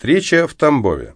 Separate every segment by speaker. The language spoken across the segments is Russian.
Speaker 1: Встреча в Тамбове.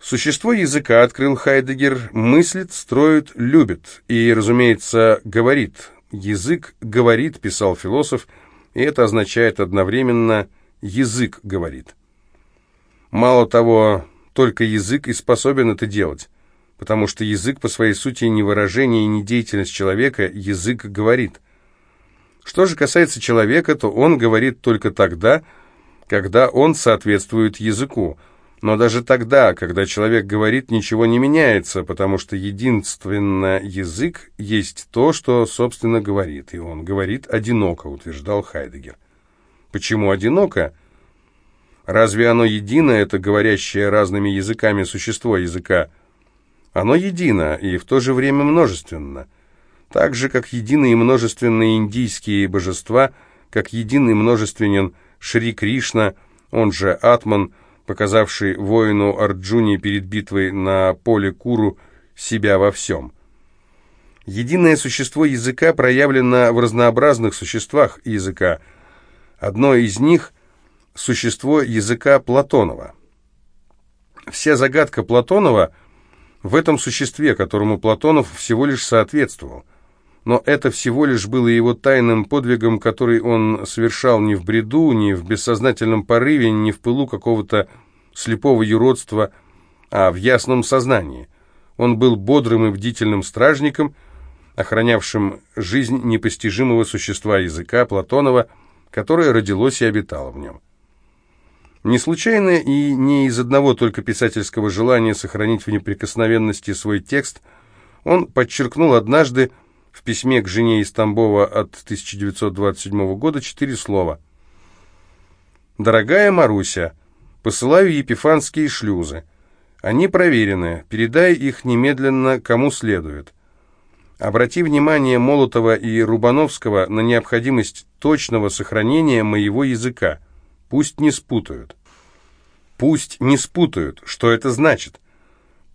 Speaker 1: Существо языка, открыл Хайдегер, мыслит, строит, любит и, разумеется, говорит. Язык говорит, писал философ, и это означает одновременно «язык говорит». Мало того, только язык и способен это делать, потому что язык по своей сути не выражение и не деятельность человека, язык говорит. Что же касается человека, то он говорит только тогда, когда он соответствует языку. Но даже тогда, когда человек говорит, ничего не меняется, потому что единственно язык есть то, что, собственно, говорит. И он говорит одиноко, утверждал Хайдегер. Почему одиноко? Разве оно едино, это говорящее разными языками существо языка? Оно едино и в то же время множественно. Так же, как едины и множественные индийские божества, как единый множественен – Шри Кришна, он же Атман, показавший воину Арджуни перед битвой на поле Куру себя во всем. Единое существо языка проявлено в разнообразных существах языка. Одно из них – существо языка Платонова. Вся загадка Платонова в этом существе, которому Платонов всего лишь соответствовал – но это всего лишь было его тайным подвигом, который он совершал не в бреду, не в бессознательном порыве, не в пылу какого-то слепого юродства, а в ясном сознании. Он был бодрым и бдительным стражником, охранявшим жизнь непостижимого существа языка Платонова, которое родилось и обитало в нем. Не случайно и не из одного только писательского желания сохранить в неприкосновенности свой текст, он подчеркнул однажды, в письме к жене из Тамбова от 1927 года четыре слова. «Дорогая Маруся, посылаю епифанские шлюзы. Они проверены, передай их немедленно кому следует. Обрати внимание Молотова и Рубановского на необходимость точного сохранения моего языка. Пусть не спутают». «Пусть не спутают. Что это значит?»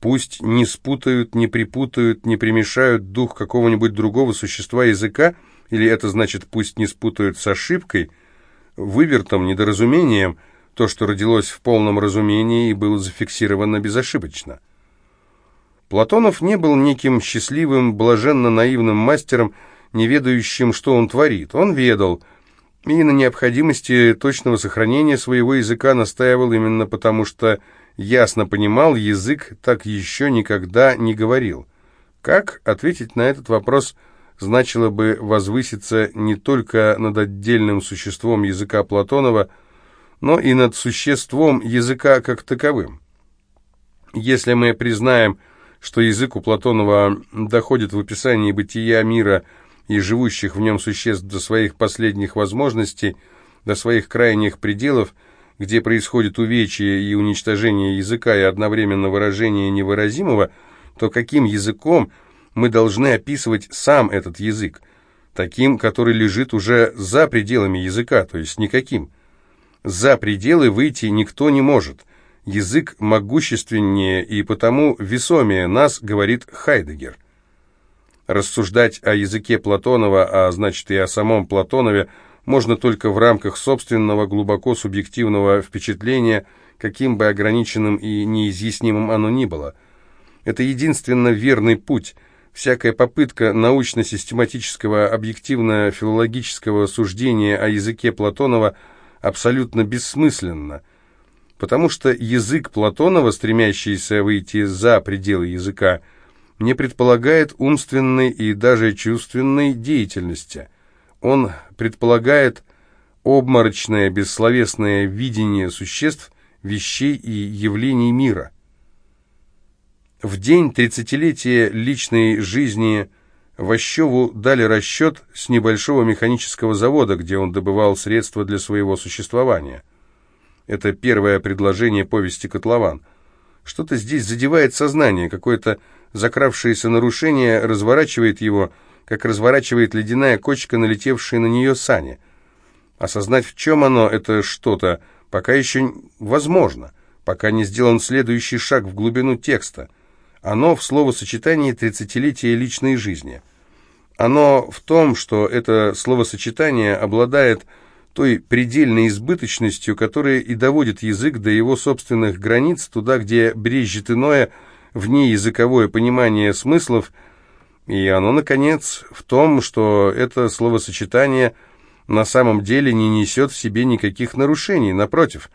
Speaker 1: Пусть не спутают, не припутают, не примешают дух какого-нибудь другого существа языка, или это значит пусть не спутают с ошибкой, вывертом, недоразумением, то, что родилось в полном разумении и было зафиксировано безошибочно. Платонов не был неким счастливым, блаженно-наивным мастером, не ведающим, что он творит. Он ведал, и на необходимости точного сохранения своего языка настаивал именно потому, что ясно понимал, язык так еще никогда не говорил. Как ответить на этот вопрос значило бы возвыситься не только над отдельным существом языка Платонова, но и над существом языка как таковым. Если мы признаем, что язык у Платонова доходит в описании бытия мира и живущих в нем существ до своих последних возможностей, до своих крайних пределов – где происходит увечье и уничтожение языка и одновременно выражение невыразимого, то каким языком мы должны описывать сам этот язык? Таким, который лежит уже за пределами языка, то есть никаким. За пределы выйти никто не может. Язык могущественнее и потому весомее нас, говорит Хайдегер. Рассуждать о языке Платонова, а значит и о самом Платонове – можно только в рамках собственного глубоко субъективного впечатления, каким бы ограниченным и неизъяснимым оно ни было. Это единственно верный путь. Всякая попытка научно-систематического объективно-филологического суждения о языке Платонова абсолютно бессмысленна, потому что язык Платонова, стремящийся выйти за пределы языка, не предполагает умственной и даже чувственной деятельности – он предполагает обморочное бессловесное видение существ, вещей и явлений мира. В день тридцатилетия личной жизни Ващеву дали расчет с небольшого механического завода, где он добывал средства для своего существования. Это первое предложение повести «Котлован». Что-то здесь задевает сознание, какое-то закравшееся нарушение разворачивает его, как разворачивает ледяная кочка, налетевшая на нее сани. Осознать, в чем оно, это что-то, пока еще возможно, пока не сделан следующий шаг в глубину текста. Оно в словосочетании тридцатилетия личной жизни. Оно в том, что это словосочетание обладает той предельной избыточностью, которая и доводит язык до его собственных границ, туда, где брежет иное, вне языковое понимание смыслов, и оно, наконец, в том, что это словосочетание на самом деле не несет в себе никаких нарушений, напротив,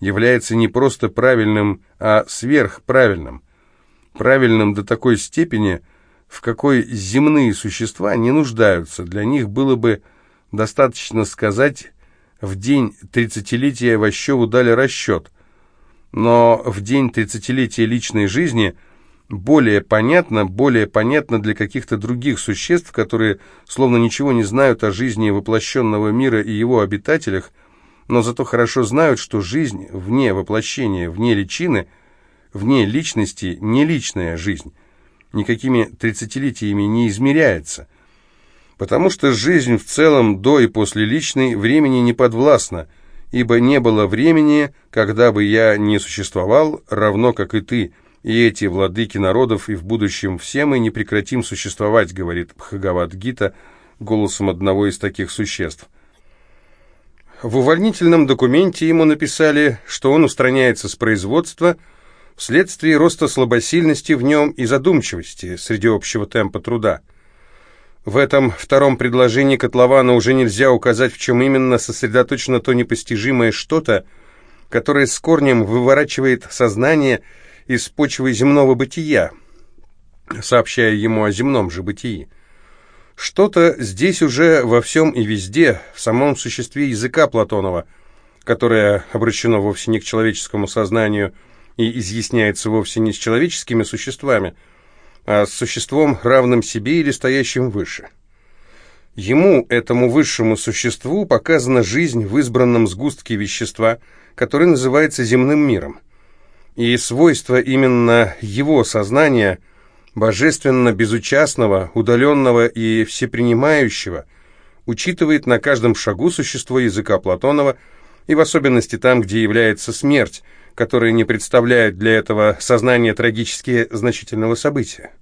Speaker 1: является не просто правильным, а сверхправильным. Правильным до такой степени, в какой земные существа не нуждаются, для них было бы достаточно сказать в день тридцатилетия Ващеву дали расчет, но в день тридцатилетия личной жизни более понятно, более понятно для каких-то других существ, которые словно ничего не знают о жизни воплощенного мира и его обитателях, но зато хорошо знают, что жизнь вне воплощения, вне личины, вне личности, не личная жизнь, никакими тридцатилетиями не измеряется – потому что жизнь в целом до и после личной времени не подвластна, ибо не было времени, когда бы я не существовал, равно как и ты, и эти владыки народов, и в будущем все мы не прекратим существовать, говорит Бхагават-гита голосом одного из таких существ. В увольнительном документе ему написали, что он устраняется с производства вследствие роста слабосильности в нем и задумчивости среди общего темпа труда. В этом втором предложении котлована уже нельзя указать, в чем именно сосредоточено то непостижимое что-то, которое с корнем выворачивает сознание из почвы земного бытия, сообщая ему о земном же бытии. Что-то здесь уже во всем и везде, в самом существе языка Платонова, которое обращено вовсе не к человеческому сознанию и изъясняется вовсе не с человеческими существами – а с существом, равным себе или стоящим выше. Ему, этому высшему существу, показана жизнь в избранном сгустке вещества, который называется земным миром. И свойство именно его сознания, божественно безучастного, удаленного и всепринимающего, учитывает на каждом шагу существо языка Платонова, и в особенности там, где является смерть, которые не представляют для этого сознания трагически значительного события.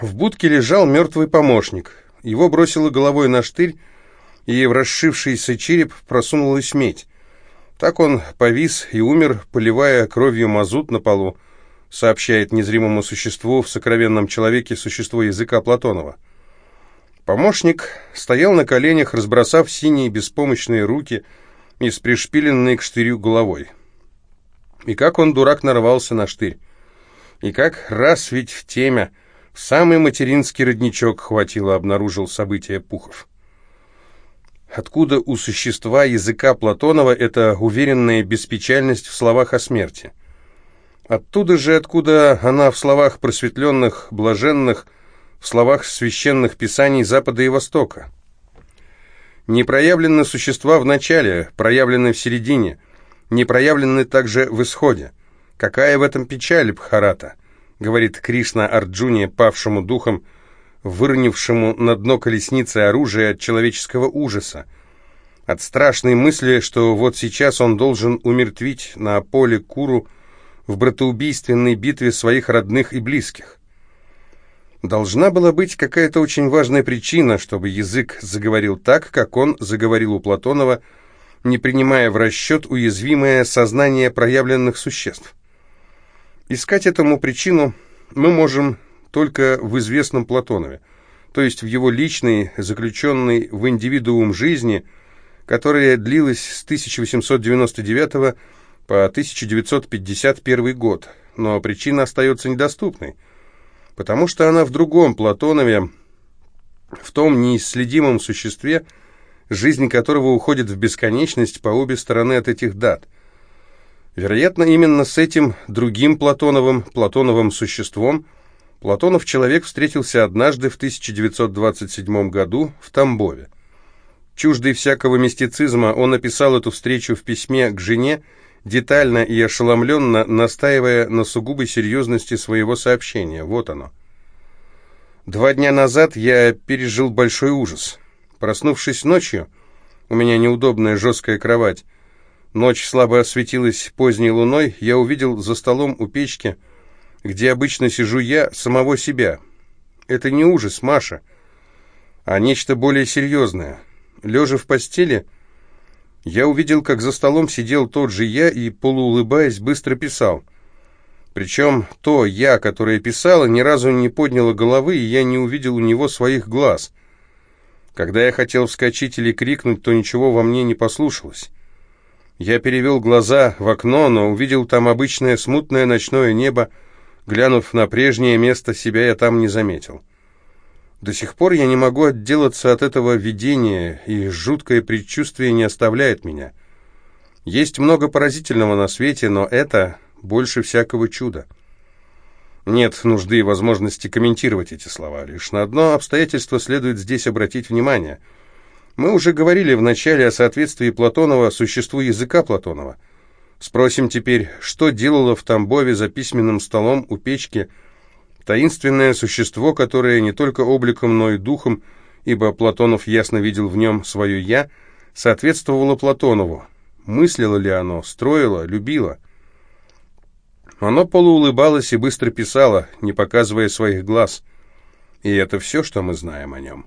Speaker 1: В будке лежал мертвый помощник. Его бросило головой на штырь, и в расшившийся череп просунулась медь. Так он повис и умер, поливая кровью мазут на полу, сообщает незримому существу в сокровенном человеке существо языка Платонова. Помощник стоял на коленях, разбросав синие беспомощные руки, и с пришпиленной к штырю головой. И как он, дурак, нарвался на штырь. И как раз ведь в темя, в самый материнский родничок хватило, обнаружил событие Пухов. Откуда у существа языка Платонова эта уверенная беспечальность в словах о смерти? Оттуда же, откуда она в словах просветленных, блаженных, в словах священных писаний Запада и Востока? Не проявлены существа в начале, проявлены в середине, не проявлены также в исходе. Какая в этом печаль, Бхарата? Говорит Кришна Арджуне, павшему духом, выронившему на дно колесницы оружие от человеческого ужаса. От страшной мысли, что вот сейчас он должен умертвить на поле Куру в братоубийственной битве своих родных и близких. Должна была быть какая-то очень важная причина, чтобы язык заговорил так, как он заговорил у Платонова, не принимая в расчет уязвимое сознание проявленных существ. Искать этому причину мы можем только в известном Платонове, то есть в его личной, заключенной в индивидуум жизни, которая длилась с 1899 по 1951 год, но причина остается недоступной – потому что она в другом Платонове, в том неисследимом существе, жизнь которого уходит в бесконечность по обе стороны от этих дат. Вероятно, именно с этим другим Платоновым, Платоновым существом, Платонов человек встретился однажды в 1927 году в Тамбове. Чуждый всякого мистицизма, он описал эту встречу в письме к жене, детально и ошеломленно настаивая на сугубой серьезности своего сообщения. Вот оно. Два дня назад я пережил большой ужас. Проснувшись ночью, у меня неудобная жесткая кровать, ночь слабо осветилась поздней луной, я увидел за столом у печки, где обычно сижу я, самого себя. Это не ужас, Маша, а нечто более серьезное. Лежа в постели, я увидел, как за столом сидел тот же я и, полуулыбаясь, быстро писал. Причем то я, которое писала, ни разу не подняло головы, и я не увидел у него своих глаз. Когда я хотел вскочить или крикнуть, то ничего во мне не послушалось. Я перевел глаза в окно, но увидел там обычное смутное ночное небо. Глянув на прежнее место, себя я там не заметил. До сих пор я не могу отделаться от этого видения, и жуткое предчувствие не оставляет меня. Есть много поразительного на свете, но это больше всякого чуда. Нет нужды и возможности комментировать эти слова. Лишь на одно обстоятельство следует здесь обратить внимание. Мы уже говорили в начале о соответствии Платонова существу языка Платонова. Спросим теперь, что делало в Тамбове за письменным столом у печки таинственное существо, которое не только обликом, но и духом, ибо Платонов ясно видел в нем свое «я», соответствовало Платонову. Мыслило ли оно, строило, любило – оно полуулыбалось и быстро писало, не показывая своих глаз. И это все, что мы знаем о нем.